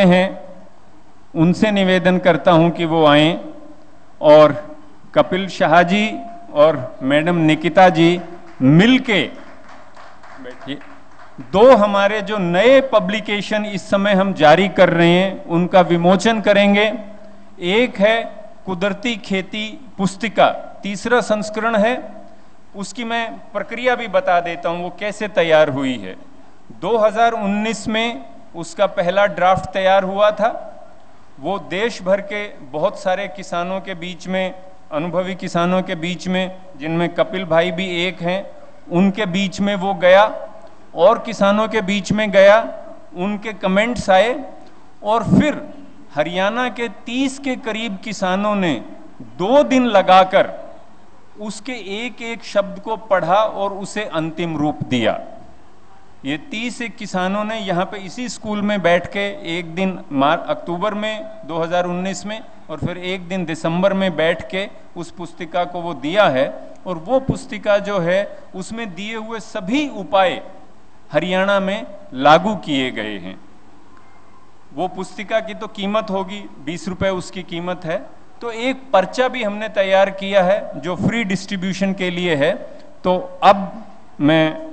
हैं, उनसे निवेदन करता हूँ कि वो आए और कपिल शाह जी और मैडम निकिता जी मिलके बैठिए। दो हमारे जो नए पब्लिकेशन इस समय हम जारी कर रहे हैं, उनका विमोचन करेंगे। एक है कुदरती खेती पुस्तिका, तीसरा संस्करण है, उसकी मैं प्रक्रिया भी बता देता हूँ, वो कैसे तैयार हुई है। 2019 में उसका पहला ड्राफ्ट तैयार हुआ था। वो देश भर के बहुत सारे किसानों के बीच में, अनुभवी किसानों के बीच में, जिनमें कपिल भाई भी एक हैं, उनके बीच में वो गया और किसानों के बीच में गया, उनके कमेंट्स आए और फिर हरियाणा के 30 के करीब किसानों ने दो दिन लगाकर उसके एक एक शब्द को पढ़ा और उसे अंतिम रूप दिया। ये तीस एक किसानों ने यहाँ पे इसी स्कूल में बैठ के एक दिन मार, अक्टूबर में 2019 में और फिर एक दिन दिसंबर में बैठ के उस पुस्तिका को वो दिया है और वो पुस्तिका जो है, उसमें दिए हुए सभी उपाय हरियाणा में लागू किए गए हैं। वो पुस्तिका की तो कीमत होगी, बीस रुपए उसकी कीमत है। तो एक पर्चा भी हमने तैयार किया है जो फ्री डिस्ट्रीब्यूशन के लिए है। तो अब मैं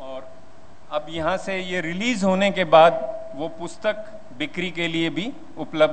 और अब यहाँ से ये रिलीज़ होने के बाद वो पुस्तक बिक्री के लिए भी उपलब्ध